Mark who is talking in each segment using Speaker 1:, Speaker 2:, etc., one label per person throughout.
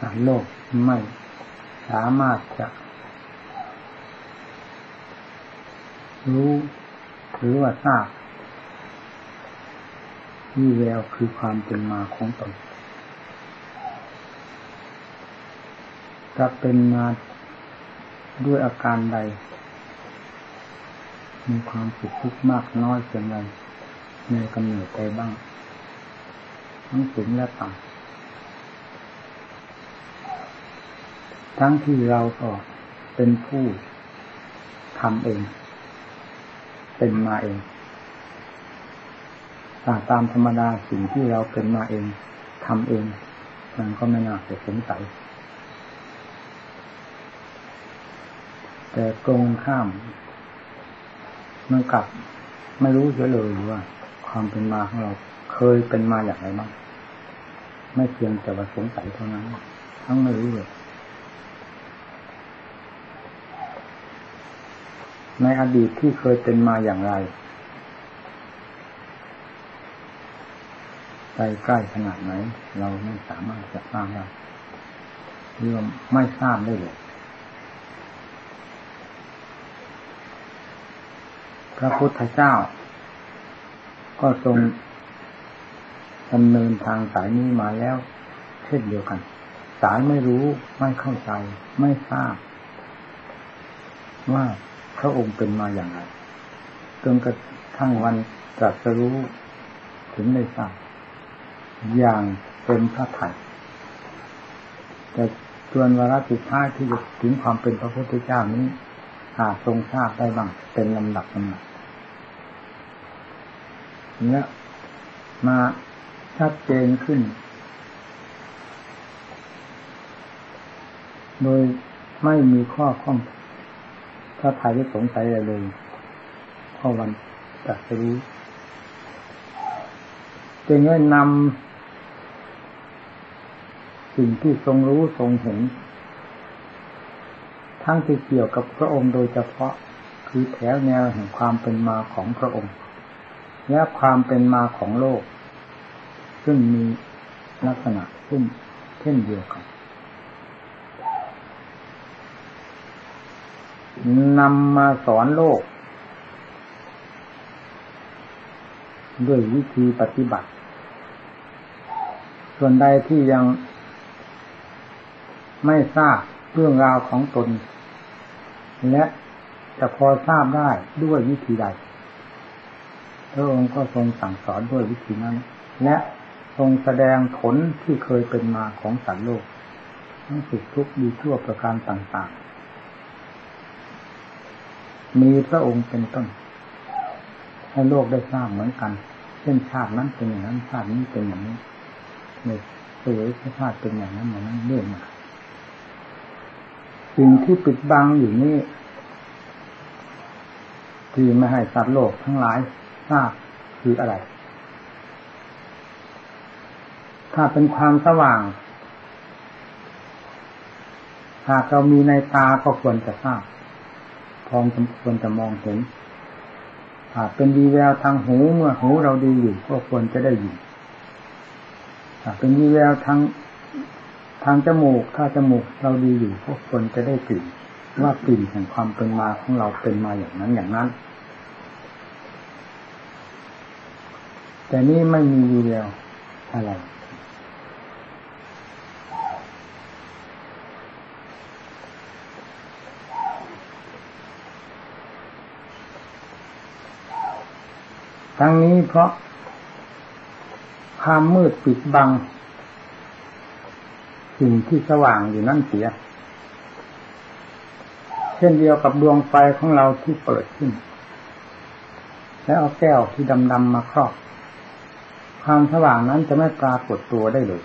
Speaker 1: สารโลกไม่สามารถจะ รู้หรือว่าทราบวี่แววคือความเป็นมาของตนจะเป็นมาด้วยอาการใด มีความสุขทุกข์มากน้อยเพียงไรในกำเนิดใจบ้าง ทั้งสูงและต่ำ ทั้งที่เราก็เป็นผู้ทำเอง เป็นมาเองตามธรรมดาสิ่งที่เราเป็นมาเองทำเอง มันก็ไม่น่าจะสงสัย แต่ตรงข้ามมันกลับไม่รู้เสียเลยว่า ความเป็นมาของเราเคยเป็นมาอย่างไรบ้างไม่เพียงแต่ว่าสงสัยเท่านั้น ทั้งไม่รู้เลย ในอดีตที่เคยเป็นมาอย่างไรใกล้ขนาดไหน เราไม่สามารถจะทราบได้เรื่องไม่ทราบได้เลยพระพุทธเจ้า ก็ทรงดำเนินทางสายนี้มาแล้ว เช่นเดียวกัน สายไม่รู้ไม่เข้าใจ ไม่ทราบ ว่า พระองค์เป็นมาอย่างไรจนกระทั่งวันตรัสรู้ถึงได้ทราบอย่างเป็นพระไถ่แต่จวนวาระสุดท้ายที่จะถึงความเป็นพระพุทธเจ้านี้ หาทรงทราบได้บ้างเป็นลำดับลำดับเนี้ยมาชัดเจนขึ้น โดยไม่มีข้อข้อง ถ้าถ่ายที่สงสัยอะไรเลยข้อวันจัดรู้จึงได้นำสิ่งที่ทรงรู้ทรงเห็น ทั้งที่เกี่ยวกับพระองค์โดยเฉพาะคือแถวแนวแห่งความเป็นมาของพระองค์ และความเป็นมาของโลก ซึ่งมีลักษณะเช่นเช่นเดียวกัน นำมาสอนโลก ด้วยวิธีปฏิบัติ ส่วนใดที่ยังไม่ทราบเรื่องราวของตน และจะพอทราบได้ด้วยวิธีใดพระองค์ก็ทรงสั่งสอนด้วยวิธีนั้น และทรงแสดงผลที่เคยเป็นมาของสัตว์โลก ทั้งสุขทุกข์ดีชั่วประการต่าง มีพระองค์เป็นต้นให้โลกได้ทราบเหมือนกันเช่นชาตินั้นเป็นอย่างนั้นชาตินี้เป็นอย่างนี้ในสวยชาติเป็นอย่างนั้นอย่างนั้นเรื่อยมาสิ่งที่ปิดบังอยู่นี่ที่ไม่ให้สัตว์โลกทั้งหลายทราบคืออะไร ถ้าเป็นความสว่าง หากเรามีในตาก็ควรจะทราบ พองควรจะมองเห็นหากเป็นวีแววทางหูเมื่อหูเราดีอยู่ก็ควรจะได้ยินหากเป็นวีแววทางทางจมูกถ้าจมูกเราดีอยู่ก็ควรจะได้กลิ่นว่ากลิ่นแห่งความเป็นมาของเราเป็นมาอย่างนั้นอย่างนั้น แต่นี่ไม่มีวีแววอะไร ทั้งนี้เพราะความมืดปิดบัง สิ่งที่สว่างอยู่นั่นเสีย เช่นเดียวกับดวงไฟของเราที่เปิดขึ้น แล้วเอาแก้วที่ดำๆมาครอบ ความสว่างนั้นจะไม่ปรากฏตัวได้เลย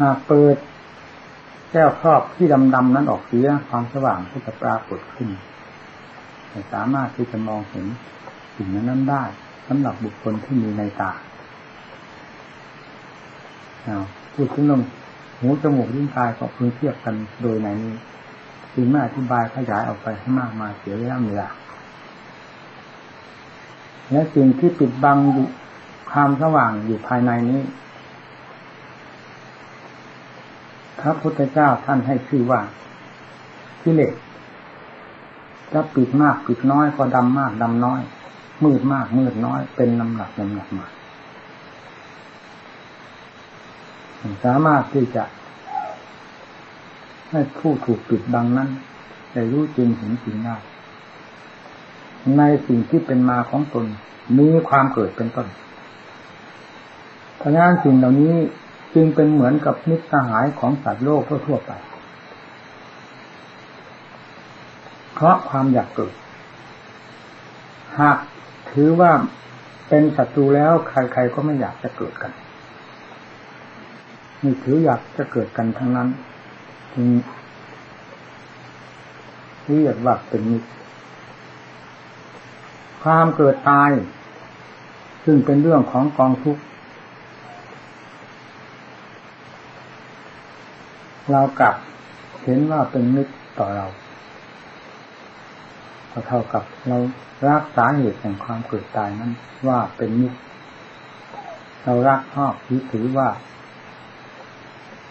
Speaker 1: หากเปิดแก้วครอบที่ดำๆนั้นออกเสียความสว่างก็จะปรากฏขึ้น สามารถที่จะมองเห็นสิ่งนั้นได้สำหรับบุคคลที่มีในตาพูดถึงลมหูจมูกลิ้นกายก็พึงเทียบกันโดยในนี้จึงไม่อธิบายขยายออกไปให้มากมาเสียเวลาเวลาและสิ่งที่ปิดบังความสว่างอยู่ภายในนี้ พระพุทธเจ้าท่านให้ชื่อว่ากิเลส จะปิดมากปิดน้อยก็ดำมากดำน้อย มืดมากมืดน้อย เป็นลำหนักลำหนักมาสามารถที่จะ ให้ผู้ถูกปิดบังนั้นได้รู้จริงเห็นจริงได้ในสิ่งที่เป็นมาของตนมีความเกิดเป็นต้นเพราะงั้นสิ่งเหล่านี้จึงเป็นเหมือนกับมิตรสหายของสัตว์โลกทั่วไป เพราะความอยากเกิด หากถือว่าเป็นศัตรูแล้วใครๆก็ไม่อยากจะเกิดกันมีถืออยากจะเกิดกันทั้งนั้นจึงเรียกว่าเป็นมิตรความเกิดตาย ซึ่งเป็นเรื่องของกองทุกข์เรากลับเห็นว่าเป็นมิตรต่อเรา ก็เท่ากับเรารักสาเหตุแห่งความเกิดตายนั้น ว่าเป็นมิตรเรารักชอบยึดถือว่า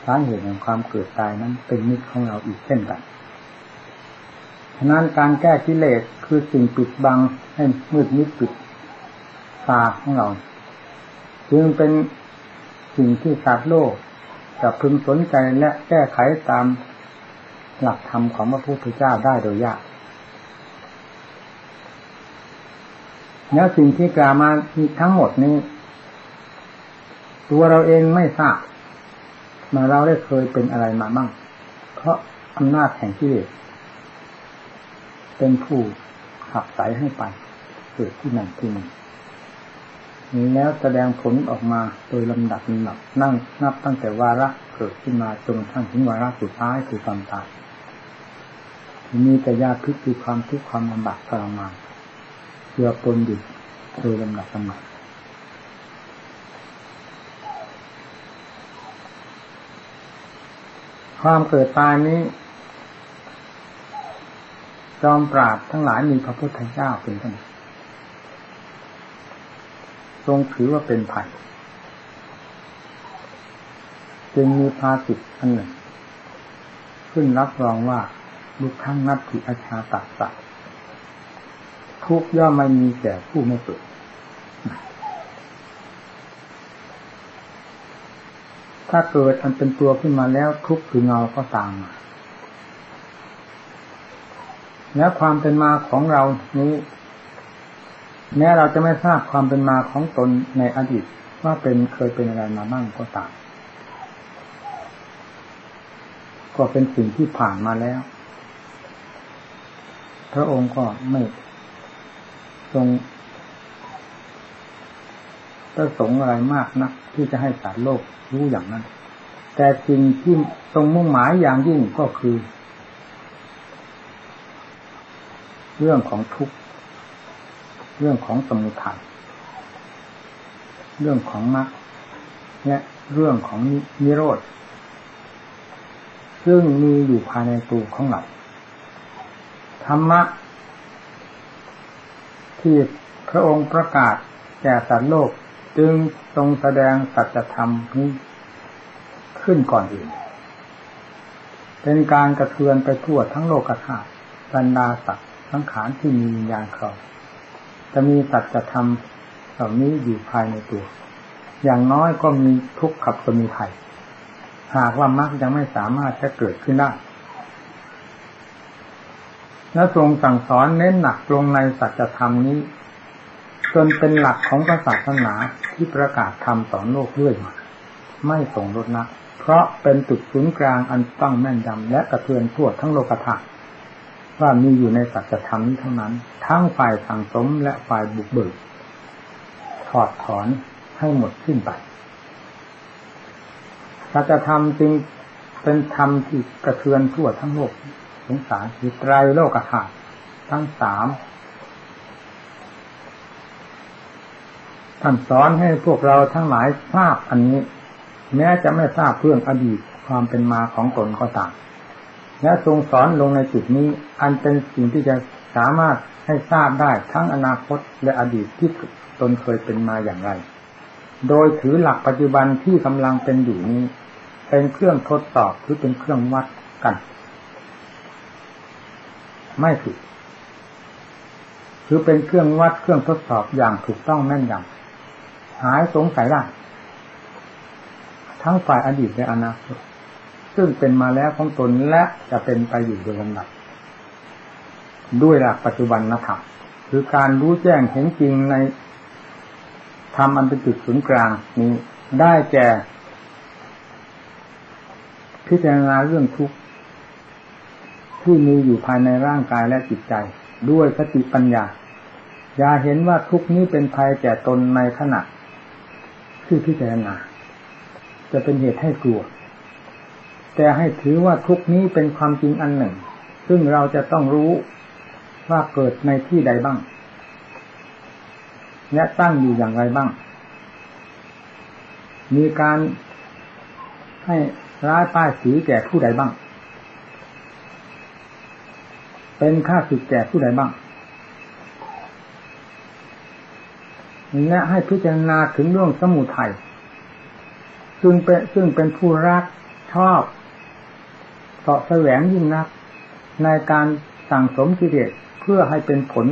Speaker 1: สาเหตุแห่งความเกิดตายนั้น เป็นมิตรของเราอีกเช่นกันฉะนั้นการแก้กิเลสคือสิ่งปิดบังให้มืดมิดปิดตาของเรา จึงเป็นสิ่งที่สัตว์โลกจะพึงสนใจและแก้ไขตามหลักธรรมของพระพุทธเจ้าได้โดยยาก แล้วสิ่งที่กล่าวมาทั้งหมดนี้ ตัวเราเองไม่ทราบมาเราได้เคยเป็นอะไรมาบ้าง เพราะอำนาจแห่งกิเลสเป็นผู้ขับไสให้ไปเกิดที่นั่นที่นี่แล้วแสดงผลออกมาโดยลำดับลำดับนั่งนับตั้งแต่วาระเกิดขึ้นมาจนทั้งถึงวาระสุดท้ายคือความตายมีแต่ยาพิษคือความทุกข์ความลำบากทรมาน เกือปนอยู่โดยลำดับลำดับความเกิดตายนี้ จอมปราบทั้งหลายมีพระพุทธเจ้าเป็นต้นทรงถือว่าเป็นภัยจึงมีภาสิทธิ์อันหนึ่ง ขึ้นรับรองว่าลุกทั้งนับถิอาชาตัดสัต ทุกย่อมไม่มีแก่ผู้ไม่เกิดถ้าเกิดอันเป็นตัวขึ้นมาแล้วทุกคือเงาก็ตามมา แล้วความเป็นมาของเรานี้แม้เราจะไม่ทราบความเป็นมาของตนในอดีตว่าเป็นเคยเป็นอะไรมาบ้างก็ตาม ก็เป็นสิ่งที่ผ่านมาแล้ว พระองค์ก็ไม่ ทรงประสงค์อะไรมากนะที่จะให้สารโลกรู้อย่างนั้น แต่สิ่งที่ทรงมุ่งหมายอย่างยิ่งก็คือ เรื่องของทุกข์เรื่องของสมุทัยเรื่องของมรรคและเรื่องของนิโรธ ซึ่งมีอยู่ภายในตัวของเราธรรมะ ที่พระองค์ประกาศแก่สัตว์โลก จึงทรงแสดงสัจธรรมนี้ขึ้นก่อนอื่น เป็นการกระเทือนไปทั่วทั้งโลกธาตุบรรดาสัตว์ทั้งขานที่มีวิญญาณเขาจะมีสัจธรรมเหล่านี้อยู่ภายในตัว อย่างน้อยก็มีทุกข์ขับสมุทัยหากว่ามรรคยังไม่สามารถจะเกิดขึ้นได้ และทรงสั่งสอนเน้นหนักลงในสัจธรรมนี้ จนเป็นหลักของศาสนาที่ประกาศธรรมต่อโลกเรื่อยมาไม่ส่งลดนักเพราะเป็นจุดศูนย์กลางอันต้องแม่นยำและกระเทือนทั่วทั้งโลกธาตุว่ามีอยู่ในสัจธรรมนี้เท่านั้น ทั้งฝ่ายสังสมและฝ่ายบุกเบิกถอดถอนให้หมดสิ้นไปสัจธรรมจึงเป็นธรรมที่กระเทือนทั่วทั้งโลก สงสารคือไตรโลกธาตุทั้งสามท่านสอนให้พวกเราทั้งหลายทราบอันนี้ แม้จะไม่ทราบเรื่องอดีตความเป็นมาของตนก็ตามและทรงสอนลงในจุดนี้ อันเป็นสิ่งที่จะสามารถให้ทราบได้ทั้งอนาคตและอดีตที่ตนเคยเป็นมาอย่างไร โดยถือหลักปัจจุบันที่กำลังเป็นอยู่นี้ เป็นเครื่องทดสอบหรือเป็นเครื่องวัดกัน ไม่ผิดคือเป็นเครื่องวัดเครื่องทดสอบอย่างถูกต้องแม่นยำหายสงสัยได้ทั้งฝ่ายอดีตและอนาคตซึ่งเป็นมาแล้วของตนและจะเป็นไปอยู่โดยลำดับด้วยหลักปัจจุบันนะครับคือการรู้แจ้งเห็นจริงในธรรมอันเป็นจุดศูนย์กลางนี้ได้แก่ พิจารณาเรื่องทุกข์ ที่มีอยู่ภายในร่างกายและจิตใจ ด้วยสติปัญญา อย่าเห็นว่าทุกนี้เป็นภัยแก่ตนในขณะที่พิจารณาจะเป็นเหตุให้กลัว แต่ให้ถือว่าทุกนี้เป็นความจริงอันหนึ่ง ซึ่งเราจะต้องรู้ว่าเกิดในที่ใดบ้าง และตั้งอยู่อย่างไรบ้าง มีการให้ร้ายป้ายสีแก่ผู้ใดบ้าง เป็นค่าสึกแก่ผู้ใดบ้าง และให้พิจารณาถึงเรื่องสมุทัยซึ่งเป็นซึ่งเป็นผู้รักชอบเสาะแสวงยิ่งนัก ในการสั่งสมกิเลสเพื่อให้เป็นผล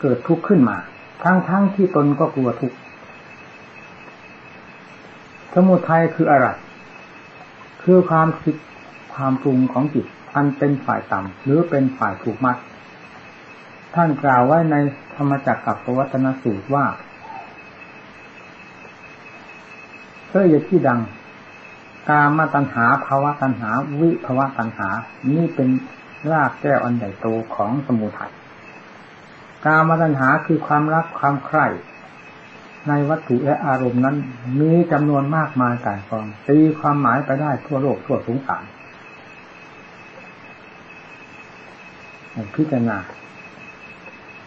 Speaker 1: เกิดทุกข์ขึ้นมา ทั้งๆทที่ตนก็กลัวทุกข์สมุทัยคืออะไร คือความคิดความปรุงของจิต อันเป็นฝ่ายต่ำหรือเป็นฝ่ายถูกมัด ท่านกล่าวไว้ในธรรมจักรกับปวัตนสูตรว่าเพื่อยที่ดัง กามาตัญหาภาวะตัญหา วิภาวะตัญหา นี่เป็นรากแก้วอันใหญ่โตของสมุทัยกามตัณหาคือความรักความใคร่ในวัตถุและอารมณ์นั้น มีจำนวนมากมายกายกองตีความหมายไปได้ทั่วโลกทั่วสงสาร พิจารณาข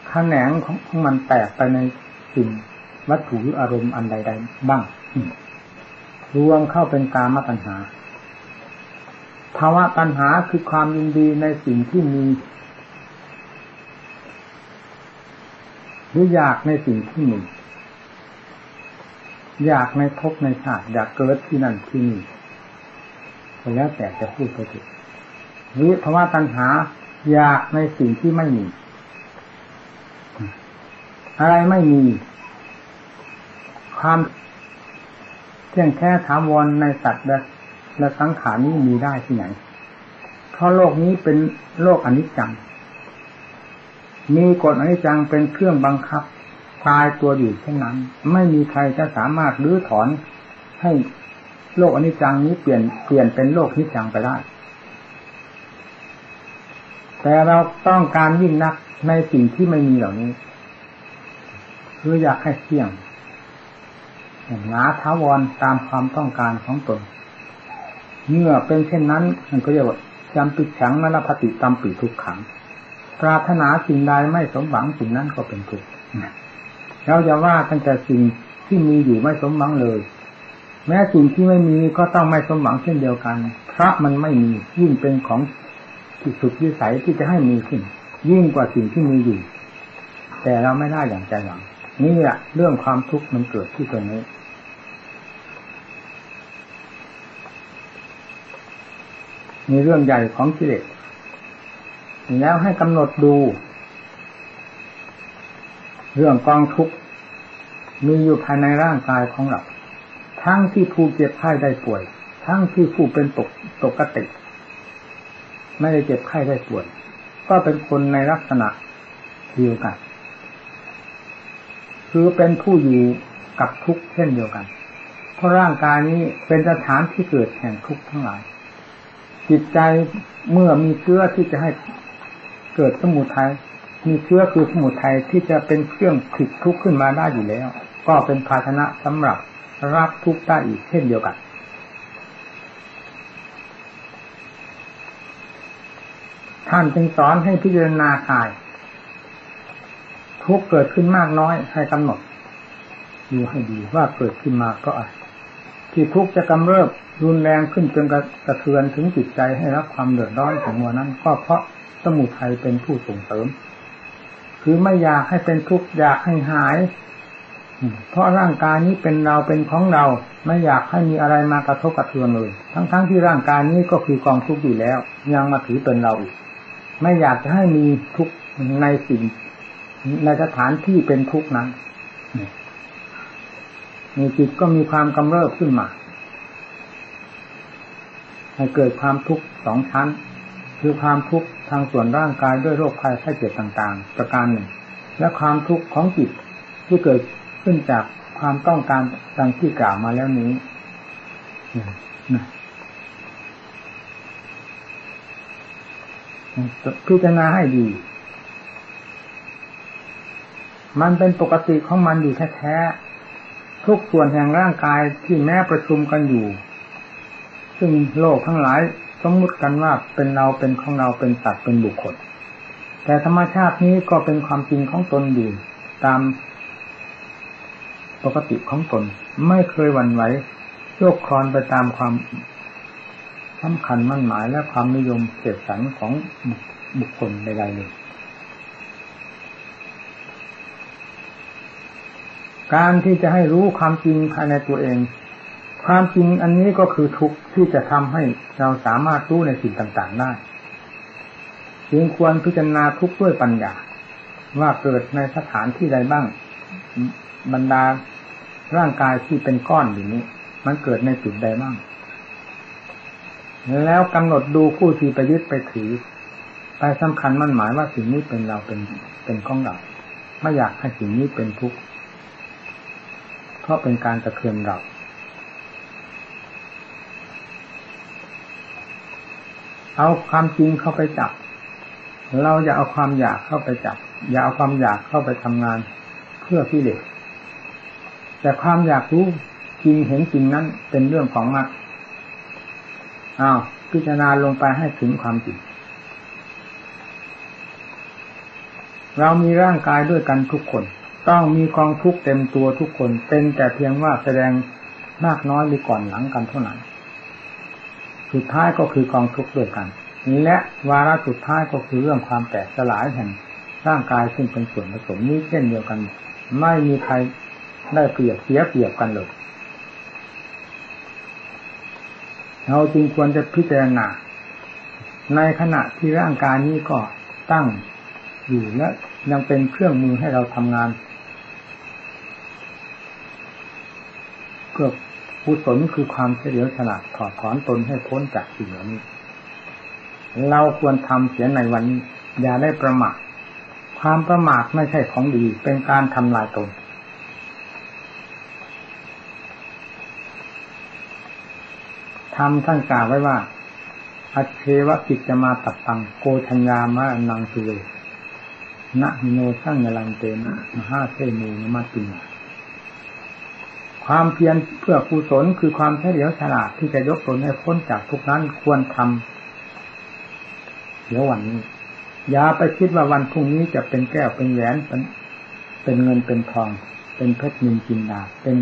Speaker 1: แขนงของมันแตกไปในสิ่งวัตถุหรืออารมณ์อันใด ๆ บ้าง รวมเข้าเป็นกามตัณหา ภาวะตัณหาคือความยินดีในสิ่งที่มีหรืออยากในสิ่งที่มีอยากในภพในชาติอยากเกิดที่นั่นที่นี่แล้วแต่จะพูดไปถึงวิภาวะตัณหา อยากในสิ่งที่ไม่มี อะไรไม่มี ความเที่ยงแค่ถามวรในสัตว์และและสังขารนี้มีได้ที่ไหน เพราะโลกนี้เป็นโลกอนิจจัง มีกฎอนิจจังเป็นเครื่องบังคับตายตัวอยู่เช่นนั้น ไม่มีใครจะสามารถรื้อถอนให้โลกอนิจจังนี้เปลี่ยนเปลี่ยนเป็นโลกนิจจังไปได้ แต่เราต้องการยิ่งนักในสิ่งที่ไม่มีเหล่านี้ คืออยากให้เที่ยงหนาท้าวรตามความต้องการของตนเมื่อเป็นเช่นนั้นมันก็เรียกว่าจำปิดฉังมรพติตามปีทุกขัง ปรารถนาสิ่งใดไม่สมหวังสิ่งนั้นก็เป็นทุกข์เราจะว่าตั้งแต่สิ่งที่มีอยู่ไม่สมหวังเลย แม้สิ่งที่ไม่มีก็ต้องไม่สมหวังเช่นเดียวกัน เพราะมันไม่มียิ่งเป็นของ ที่สุดวิสัยที่จะให้มีขึ้น ยิ่งกว่าสิ่งที่มีอยู่ แต่เราไม่ได้อย่างใจหวังนี่แหละเรื่องความทุกข์มันเกิดที่ตรงนี้มีเรื่องใหญ่ของกิเลสแล้วให้กำหนดดู เรื่องกองทุกข์มีอยู่ภายในร่างกายของเรา ทั้งที่ผู้เจ็บไข้ได้ป่วย ทั้งที่ผู้เป็นตกตกกติ ไม่ได้เจ็บไข้ได้ป่วยก็เป็นคนในลักษณะเดียวกัน คือเป็นผู้อยู่กับทุกข์เช่นเดียวกัน เพราะร่างกายนี้เป็นสถานที่เกิดแห่งทุกข์ทั้งหลาย จิตใจเมื่อมีเชื้อที่จะให้เกิดสมุทัยมีเชื้อคือสมุทัยที่จะเป็นเครื่องผิดทุกข์ขึ้นมาได้อยู่แล้ว ก็เป็นภาชนะสำหรับรับทุกข์ได้อีกเช่นเดียวกัน ท่านจึงสอนให้พิจารณากาย ทุกเกิดขึ้นมากน้อยให้กำหนดดูให้ดีว่าเกิดขึ้นมาก็อะไรที่ทุกจะกำเริบรุนแรงขึ้นจนกระเทือนถึงจิตใจให้รับความเดือดร้อนของวัวนั้น ก็เพราะสมุทัยเป็นผู้ส่งเสริม คือไม่อยากให้เป็นทุกข์อยากให้หาย เพราะร่างกายนี้เป็นเราเป็นของเรา ไม่อยากให้มีอะไรมากระทบกระเทือนเลย ทั้งๆทที่ร่างกายนี้ก็คือกองทุกข์อยู่แล้ว ยังมาถือเป็นเราอีก ไม่อยากจะให้มีทุกข์ในสิ่ง ในสถานที่เป็นทุกข์นั้นมีจิตก็มีความกำเริบขึ้นมาให้เกิดความทุกข์สองชั้น คือความทุกข์ทางส่วนร่างกายด้วยโรคภัยไข้เจ็บต่างๆ ประการหนึ่ง และความทุกข์ของจิตที่เกิดขึ้นจากความต้องการดังที่กล่าวมาแล้วนี้ พิจารณาให้ดี มันเป็นปกติของมันอยู่แท้ๆทุกส่วนแห่งร่างกายที่แม้ประชุมกันอยู่ ซึ่งโลกทั้งหลายสมมติกันว่าเป็นเราเป็นของเราเป็นสัตว์เป็นบุคคล แต่ธรรมชาตินี้ก็เป็นความจริงของตนอยู่ตามปกติของตน ไม่เคยหวั่นไหวโยกคลอนไปตามความ สำคัญมั่นหมายและความนิยมเสพสันของบุคคลใดๆเลยการที่จะให้รู้ความจริงภายในตัวเอง ความจริงอันนี้ก็คือทุกที่จะทำให้เราสามารถรู้ในสิ่งต่างๆได้จึงควรพิจารณาทุกด้วยปัญญา ว่าเกิดในสถานที่ใดบ้าง บรรดาร่างกายที่เป็นก้อนอยู่นี้ มันเกิดในจุดใดบ้าง แล้วกำหนดดูผู้ที่ไปยึดไปถือ ไปสำคัญมั่นหมายว่าสิ่งนี้เป็นเราเป็นเป็นของเราไม่อยากให้สิ่งนี้เป็นทุกข์เพราะเป็นการตะเคือนเราเอาความจริงเข้าไปจับ เราอย่าเอาความอยากเข้าไปจับ อย่าเอาความอยากเข้าไปทำงานเพื่อพิเรกแต่ความอยากรู้จริงเห็นจริงนั้นเป็นเรื่องของมรรค อ้าวพิจารณาลงไปให้ถึงความจริงเรามีร่างกายด้วยกันทุกคน ต้องมีกองทุกเต็มตัวทุกคน เป็นแต่เพียงว่าแสดงมากน้อยหรือก่อนหลังกันเท่านั้น สุดท้ายก็คือกองทุกด้วยกันและวาระสุดท้ายก็คือเรื่องความแตกสลายแห่งร่างกายซึ่งเป็นส่วนผสมนี้เช่นเดียวกัน ไม่มีใครได้เปรียบเสียเปรียบกันเลย เราจึงควรจะพิจารณา ในขณะที่ร่างกายนี้ก็ตั้งอยู่และยังเป็นเครื่องมือให้เราทำงานเพื่อกุศลคือความเฉลียวฉลาดถอดถอนตนให้พ้นจากสิ่งเหล่านี้ เราควรทำเสียในวันนี้ อย่าได้ประมาทความประมาทไม่ใช่ของดี เป็นการทำลายตน ทำท่านกล่าวไว้ว่า อัเชวะกิจจะมาตัดตังโกชัญญามะนังสุเวนะโนช่างยลังเตนะมหาเทมูนมาตินาความเพียรเพื่อกุศลคือความเฉลียวฉลาดที่จะยกตนให้พ้นจากทุกนั้นควรทำเดี๋ยววันนี้ อย่าไปคิดว่าวันพรุ่งนี้จะเป็นแก้วเป็นแหวนเป็นเป็นเงินเป็นทอง เป็นเพชรนินจินดาเป็น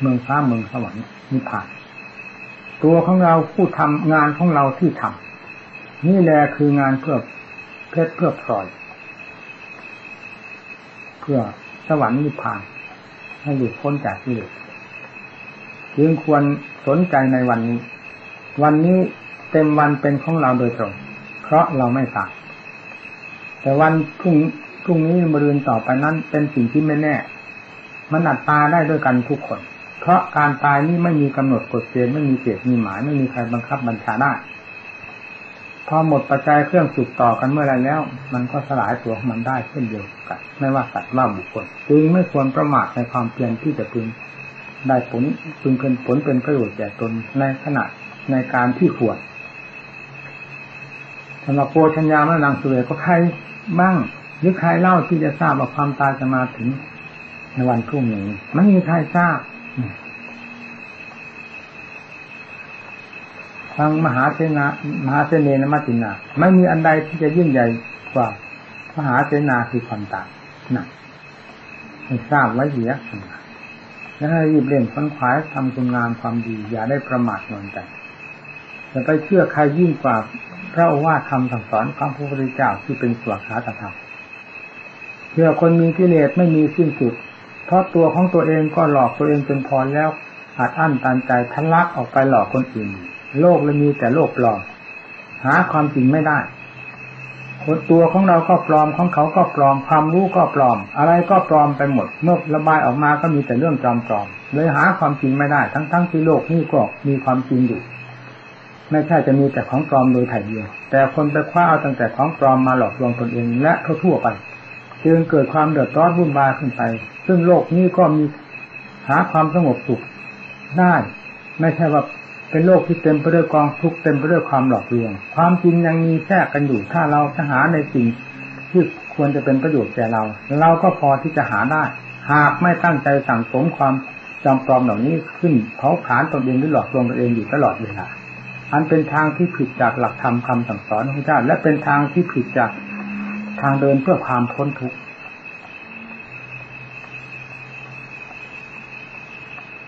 Speaker 1: เมืองฟ้าเมืองสวรรค์นิพพาน ตัวของเราผู้ทำงานของเราที่ทำนี่แหละคืองานเพื่อเพชรเพื่อพลอย เพื่อสวรรค์นิพพาน ให้หลุดพ้นจากกิเลสจึงควรสนใจในวันนี้ วันนี้เต็มวันเป็นของเราโดยตรง เพราะเราไม่ตายแต่วันพรุ่งพรุ่งนี้มรืนต่อไปนั้นเป็นสิ่งที่ไม่แน่ มันอัดตาได้ด้วยกันทุกคน เพราะการตายนี่ไม่มีกำหนดกฎเกณฑ์ไม่มีเกณฑ์มีหมาย ไม่มีใครบังคับบัญชาได้ พอหมดปัจจัยเครื่องสุกต่อกันเมื่อไรแล้ว มันก็สลายตัวของมันได้เช่นเดียวกัน ไม่ว่าสัตว์ว่าบุคคลจึงไม่ควรประมาทในความเพียรที่จะพึงได้ผลพึงเป็นผลเป็นประโยชน์แก่ตนในขณะในการที่ควรสำหรับโพชัญญาเมื่อนางสุเรก็ใครบ้างหรือใครเล่าที่จะทราบว่าความตายจะมาถึงในวันพรุ่งนี้ไม่มีใครทราบ ทางมหาเสนามหาเสนนมัตินา ไม่มีอันใดที่จะยิ่งใหญ่กว่ามหาเสนาคือความตายนะให้ทราบไว้เสียแล้วให้รีบเร่งค้นขวายทำคุณงามความดี อย่าได้ประมาทนอนใจอย่าไปเชื่อใครยิ่งกว่าพระว่าคำสั่งสอนของพระพุทธเจ้าที่เป็นสวขาตธรรมเพื่อคนมีกิเลสไม่มีสิ้นสุด เพราะตัวของตัวเองก็หลอกตัวเองจนพอแล้วอาจอั้นตันใจทะลักออกไปหลอกคนอื่น โลกเลยมีแต่โลกปลอม หาความจริงไม่ได้คนตัวของเราก็ปลอมของเขาก็ปลอม ความรู้ก็ปลอม อะไรก็ปลอมไปหมด เมื่อระบายออกมาก็มีแต่เรื่องจอมปลอม เลยหาความจริงไม่ได้ ทั้งๆทที่โลกนี้ก็มีความจริงอยู่ ไม่ใช่จะมีแต่ของปลอมโดยถ่ายเดียว แต่คนไปคว้าเอาตั้งแต่ของปลอมมาหลอกลวงตนเองและทั่วไป จึงเกิดความเดือดร้อนวุ่นวายขึ้นไป ซึ่งโลกนี้ก็มีหาความสงบสุขได้ ไม่ใช่ว่า เป็นโลกที่เต็มไปด้วยกองทุกข์เต็มไปด้วยความหลอกลวง ความจริงยังมีแทรกกันอยู่ ถ้าเราจะหาในสิ่งที่ควรจะเป็นประโยชน์แก่เรา เราก็พอที่จะหาได้ หากไม่ตั้งใจสั่งสมความจำปลอมเหล่านี้ขึ้นเผาผลาญตนเองหรือหลอกลวงตนเองอยู่ตลอดเวลาอันเป็นทางที่ผิดจากหลักธรรมคาสั่งสอนของพระเจ้าและเป็นทางที่ผิดจากทางเดินเพื่อความพ้นทุกข์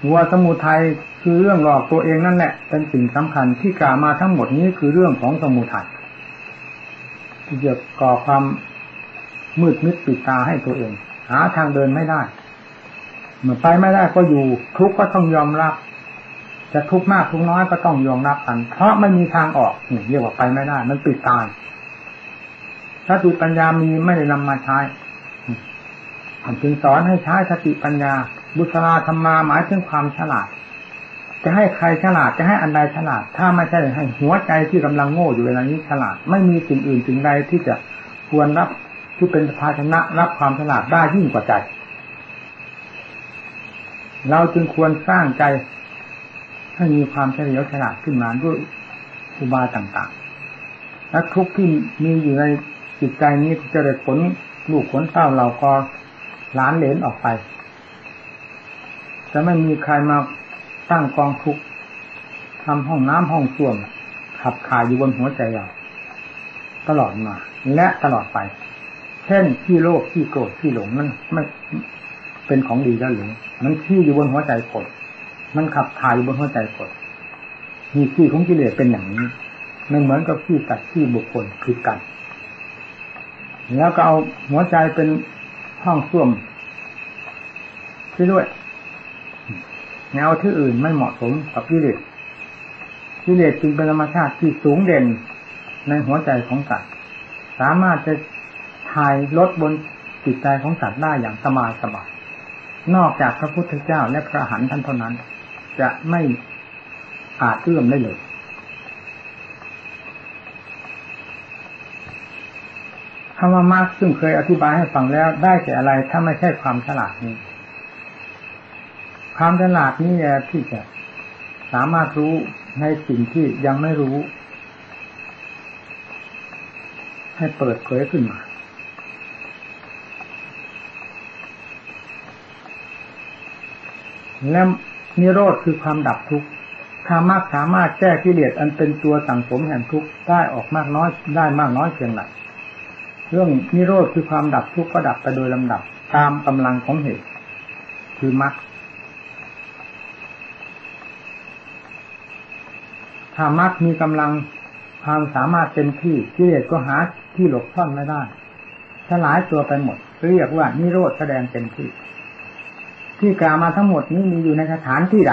Speaker 1: วัวสมุทัยคือเรื่องหลอกตัวเองนั่นแหละ เป็นสิ่งสำคัญที่กล่าวมาทั้งหมดนี้คือเรื่องของสมุทัยที่จะก่อความมืดมิดปิดตาให้ตัวเอง หาทางเดินไม่ได้เมื่อไปไม่ได้ก็อยู่ทุกข์ก็ต้องยอมรับ จะทุกข์มากทุกข์น้อยก็ต้องยอมรับกัน เพราะไม่มีทางออกนี่เรียกว่าไปไม่ได้ มันปิดตาสติปัญญามีไม่ได้นำมาใช้ผมจึงสอนให้ใช้สติปัญญา บุษราธรรมาหมายถึงความฉลาด จะให้ใครฉลาดจะให้อันใดฉลาด ถ้าไม่ใช่ให้หัวใจที่กำลังโง่อยู่เวลานี้ฉลาด ไม่มีสิ่งอื่นสิ่งใดที่จะควรรับที่เป็นภาชนะรับความฉลาดได้ยิ่งกว่าใจ เราจึงควรสร้างใจให้มีความเฉลียวฉลาดขึ้นมาด้วยอุบายต่างๆ และทุกที่มีอยู่ในจิตใจนี้จะได้ผลลูกผลเต้าเราก็ล้านเลนออกไป จะไม่มีใครมาตั้งกองทุกทำห้องน้ำห้องส้วมขับขายอยู่บนหัวใจเราตลอดมา และตลอดไป เช่นที่โลภที่โกรธที่หลงมันไม่เป็นของดีแล้วหรือมันขี้อยู่บนหัวใจกดมันขับถ่ายอยู่บนหัวใจกดมีขี้ของกิเลสเป็นอย่างนี้มันเหมือนกับขี้ตัดขี้บุคคลคือกัน แล้วก็เอาหัวใจเป็นห้องส้วมที่ด้วย แนวที่อื่นไม่เหมาะสมกับกิเลสกิเลสจึงเป็นธรรมชาติที่สูงเด่นในหัวใจของสัตว์สามารถจะถ่ายลดบนจิตใจของสัตว์ได้อย่างสบายสบายนอกจากพระพุทธเจ้าและพระหันท่านเท่านั้น จะไม่อาจเอื้อมได้เลยคำว่ามากซึ่งเคยอธิบายให้ฟังแล้วได้แก่อะไรถ้าไม่ใช่ความฉลาดนี้ ความฉลาดนี้แหละที่จะสามารถรู้ในสิ่งที่ยังไม่รู้ ให้เปิดเผยขึ้นมาและนิโรธคือความดับทุกข์ถ้ามากสามารถแก้กิเลสอันเป็นตัวสั่งสมแห่งทุกข์ได้ออกมากน้อยได้มากน้อยเพียงไรเรื่องนิโรธคือความดับทุกข์ก็ดับไปโดยลำดับ ตามกำลังของเหตุ คือมรรค ถ้ามรรคมีกำลังความสามารถเต็มที่กิเลสก็หาที่หลบซ่อนไม่ได้สลายตัวไปหมด เรียกว่านิโรธแสดงเต็มที่ ที่กล่าวมาทั้งหมดนี้มีอยู่ในสถานที่ใด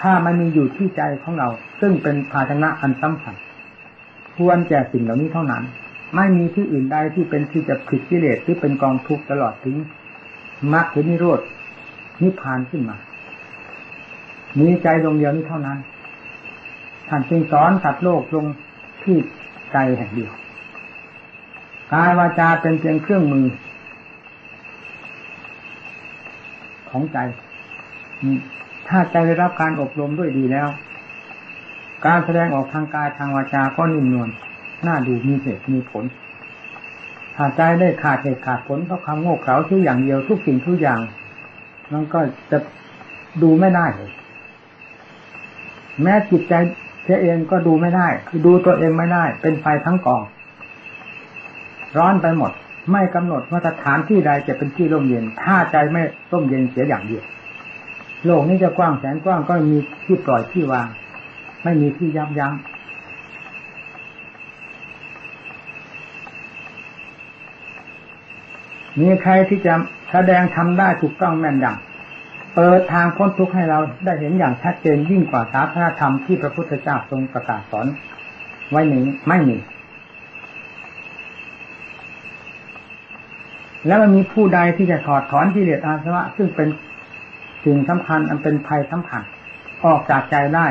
Speaker 1: ถ้ามันมีอยู่ที่ใจของเรา ซึ่งเป็นภาชนะอันสำคัญควรแก่สิ่งเหล่านี้เท่านั้น ไม่มีที่อื่นใดที่เป็นที่จะผิดกิเลสที่เป็นกองทุกข์ตลอดถึงมรรคนิโรธนิพพานขึ้นมา มีใจดวงเดียวนี้เท่านั้น ท่านจึงสอนสัตว์โลกลงที่ใจแห่งเดียวกายวาจาเป็นเพียงเครื่องมือ ของใจ ถ้าใจได้รับการอบรมด้วยดีแล้ว การแสดงออกทางกายทางวาจาก็นิ่มนวลน่าดูมีเหตุมีผลหาใจได้ขาดเหตุขาดผลเพราะความโง่เขลาที่อย่างเดียวทุกสิ่งทุกอย่างมันก็จะดูไม่ได้เลยแม้จิตใจ เสียเองก็ดูไม่ได้ คือดูตัวเองไม่ได้ เป็นไฟทั้งกอง ร้อนไปหมด ไม่กำหนดว่าสถานที่ใดจะเป็นที่ร่มเย็น ถ้าใจไม่ร่มเย็นเสียอย่างเดียวโลกนี้จะกว้างแสนกว้างก็มีที่ปล่อยที่วาง ไม่มีที่ยับยั้งมีใครที่จะแสดงทำได้ถูกต้องแม่นยำ เปิดทางพ้นทุกข์ให้เราได้เห็นอย่างชัดเจนยิ่งกว่าศาสาธรรมที่พระพุทธเจ้าทรงประกาศสอน ไว้นี้ไม่มี แล้วมันมีผู้ใดที่จะถอดถอนกิเลสอาสวะ ซึ่งเป็นสิ่งสำคัญอันเป็นภัยสำคัญออกจากใจได้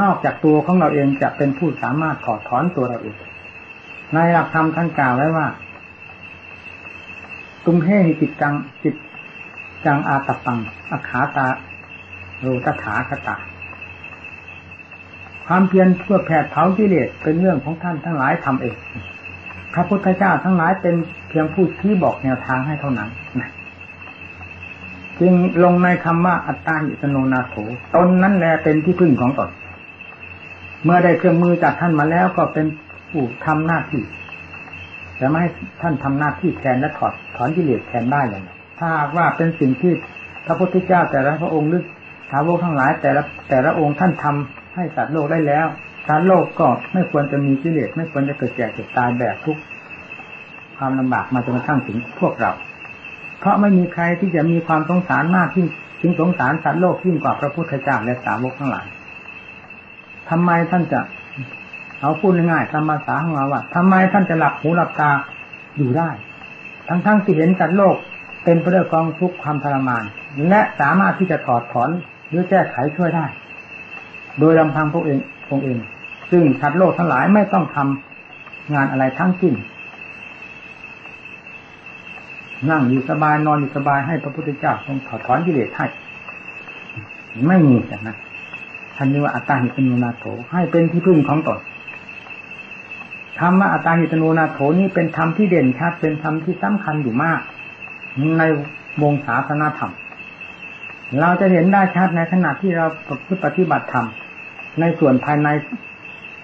Speaker 1: นอกจากตัวของเราเองจะเป็นผู้สามารถถอดถอนตัวเราเองในหลักธรรมท่านกล่าวไว้ว่าตุมเฮหิจิตจังจิต จังอาตปังอาขาตาโรตถาคตา ความเพียรเพื่อแผดเผากิเลสเป็นเรื่องของท่านทั้งหลายทำเอง พระพุทธเจ้าทั้งหลายเป็นเพียงผู้ชี้บอกแนวทางให้เท่านั้นนะจึงลงในคำว่าอัตตาหิตโนนาโถตนนั้นแหละเป็นที่พึ่งของตน เมื่อได้เครื่องมือจากท่านมาแล้วก็เป็นผู้ทำหน้าที่จะไม่ให้ท่านทำหน้าที่แทนและถอดถอนกิเลสแทนได้อย่างไร ถ้าว่าเป็นสิ่งที่พระพุทธเจ้าแต่ละพระองค์หรือสาวกทั้งหลาย แต่ละแต่ละองค์ท่านทำให้สัตว์โลกได้แล้วสัตว์โลกก็ไม่ควรจะมีกิเลสไม่ควรจะเกิดแก่เจ็บตายแบบทุกความลำบากมาจนกระทั่งถึงพวกเรา เพราะไม่มีใครที่จะมีความสงสารมากที่ถึงสงสารสัตว์โลกยิ่งกว่าพระพุทธเจ้าและสาวกทั้งหลายทำไมท่านจะเอาพูดง่ายๆธรรมศาของเราว่าทำไมท่านจะหลับหูหลับตาอยู่ได้ ทั้งๆที่เห็นสัตว์โลก เป็นเรื่องกองทุกข์ความทรมาน และสามารถที่จะถอดถอนหรือแก้ไขช่วยได้ โดยลำพังพวกเองพวกเอง ซึ่งสัตว์โลกทั้งหลายไม่ต้องทำงานอะไรทั้งสิ้นนั่งอยู่สบายนอนอยู่สบายให้พระพุทธเจ้าทรงถอดถอนกิเลสให้ไม่มีแต่นะท่านนี้ว่าอัตตาหิตโนนาโถให้เป็นที่พึ่งของตนธรรมะอัตตาหิตโนนาโถนี้เป็นธรรมที่เด่นชัดเป็นธรรมที่สำคัญอยู่มาก ในวงศาสนาธรรม เราจะเห็นได้ชัดในขณะที่เราปฏิบัติธรรมในส่วนภายใน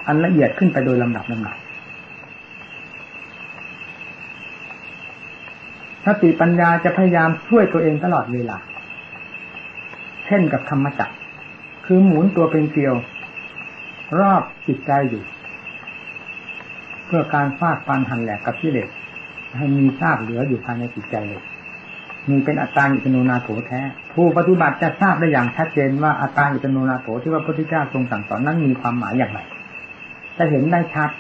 Speaker 1: อันละเอียดขึ้นไปโดยลำดับลำดับสติปัญญาจะพยายามช่วยตัวเองตลอดเวลา เช่นกับธรรมจักร คือหมุนตัวเป็นเกลียว รอบจิตใจอยู่ เพื่อการฟาดฟันหันแหลกกับกิเลสให้มีซากเหลืออยู่ภายในจิตใจเลย มีเป็นอัตตาอิตโนนาโถแท้ ผู้ปฏิบัติจะทราบได้อย่างชัดเจนว่าอัตตาอิตโนนาโถที่ว่าพระพุทธเจ้าทรงสั่งสอนนั้นมีความหมายอย่างไรจะเห็นได้ชัด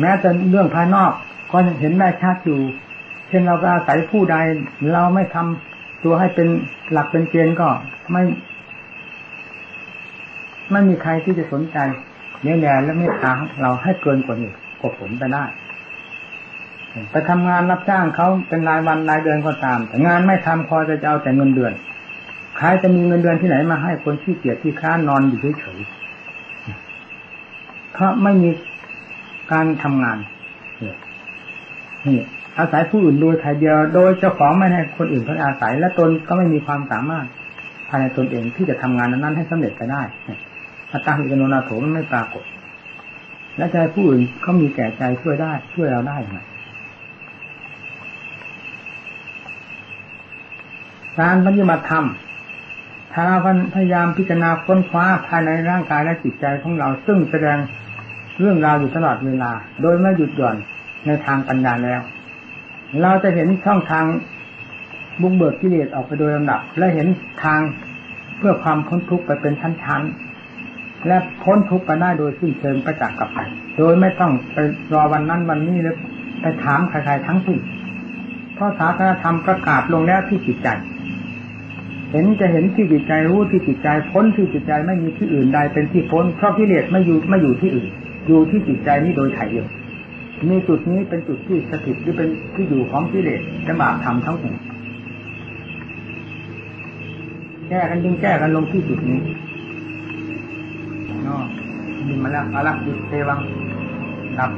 Speaker 1: แม้จะเรื่องภายนอกก็เห็นได้ชัดอยู่ เช่นเราก็อาศัยผู้ใด เราไม่ทำตัวให้เป็นหลักเป็นเกณฑ์ก็ไม่ ไม่มีใครที่จะสนใจเนื้อแน่และเมตตาเราให้เกินกว่านี้กว่าผลไปได้ ไปทำงานรับจ้างเขาเป็นรายวันรายเดือนก็ตาม แต่งานไม่ทำพอจะจะเอาแต่เงินเดือนใครจะมีเงินเดือนที่ไหนมาให้คนที่เกียจที่ค้านนอนอยู่เฉยๆเพราะไม่มีการทำงานนี่อาศัยผู้อื่นโดยถ่ายเดียว โดยเจ้าของไม่ให้คนอื่นเขาอาศัย และตนก็ไม่มีความสามารถภายในตนเองที่จะทำงานนั้น ให้สำเร็จไปได้อัตตาหิกโนนาโถมันไม่ปรากฏ และใจผู้อื่นเขามีแก่ใจช่วยได้ ช่วยเราได้ไหม การปฏิบัติธรรมถ้าพยายามพิจารณาค้นคว้าภายในร่างกายและจิตใจของเรา ซึ่งแสดงเรื่องราวอยู่ตลอดเวลา โดยไม่หยุดหย่อนในทางปัญญาแล้ว เราจะเห็นช่องทางบุกเบิกกิเลสออกไปโดยลำดับ และเห็นทางเพื่อความพ้นทุกข์ไปเป็นชั้นๆ และพ้นทุกข์ไปได้โดยสิ้นเชิงประจักษ์กับไปโดยไม่ต้องไปรอวันนั้นวันนี้หรือไปถามใครๆทั้งสิ้นเพราะศาสนาธรรมประกาศลงแล้วที่จิตใจ เห็นจะเห็นที่จิตใจรู้ที่จิตใจพ้นที่จิตใจไม่มีที่อื่นใดเป็นที่พ้นเพราะกิเลสไม่อยู่ไม่อยู่ที่อื่น อยู่ที่จิตใจนี้โดยถ่ายเดียวมีจุดนี้เป็นจุดที่สถิตหรือเป็นที่อยู่ของกิเลสและบาปธรรมทั้งหมดแก้กันจึงแก้กันลงที่จุดนี้นาะมีมาแล้วอาละดิเทวังดับ